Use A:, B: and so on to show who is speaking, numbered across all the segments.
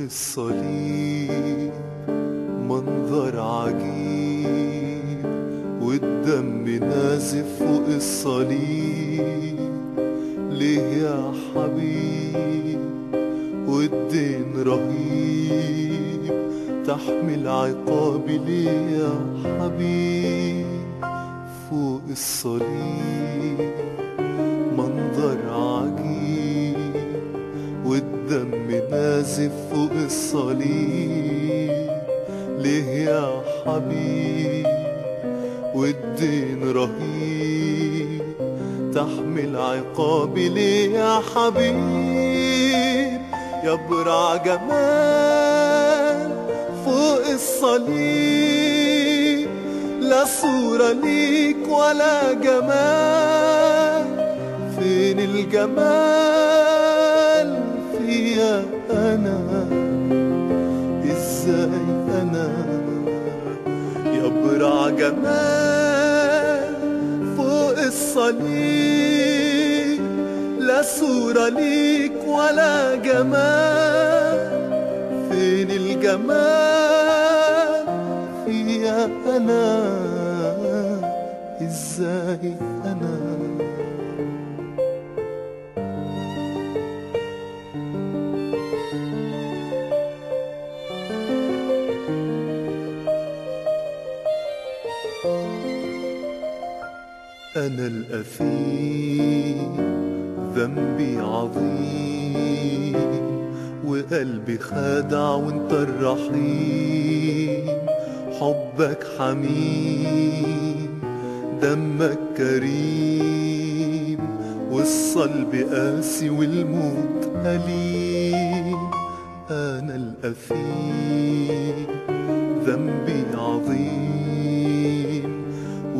A: الصليب منظر عجيب والدم نازف فوق الصليب. ليه يا حبيب؟ والدين رهيب تحمل عقابي ليه يا حبيب؟ فوق الصليب منظر عجيب والدم نازف فوق الصليب ليه يا حبيب؟ والدين رهيب. تحمل عقابي ليه يا حبيب؟ يبرع جمال فوق الصليب. لا صورة ليك ولا جمال. فين الجمال؟ أنا؟ إزاي أنا؟ يبرع جمال فوق الصليب لا صورة ليك ولا جمال. فين الجمال فيا أنا؟ إزاي أنا؟ أنا الأثيم ذنبي عظيم وقلبي خادع وانت الرحيم. حبك حميم دمك كريم والصلب قاسي والموت أليم. أنا الأثيم ذنبي عظيم.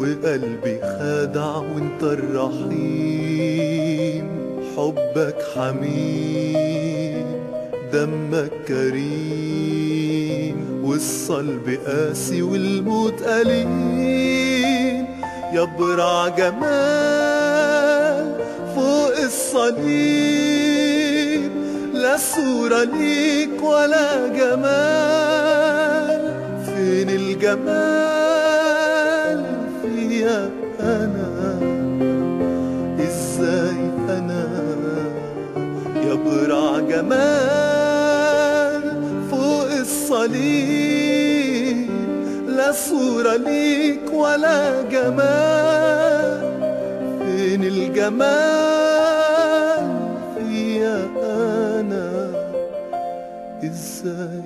A: وقلبي خادع وانت الرحيم. حبك حميم دمك كريم والصلب قاسي والموت أليم. يبرع جمال فوق الصليب. لا صورة ليك ولا جمال فين الجمال؟ فيا أنا إزاي أنا؟ يبرع جمال فوق الصليب لا صورة ليك ولا جمال. فين الجمال فيا أنا؟ إزاي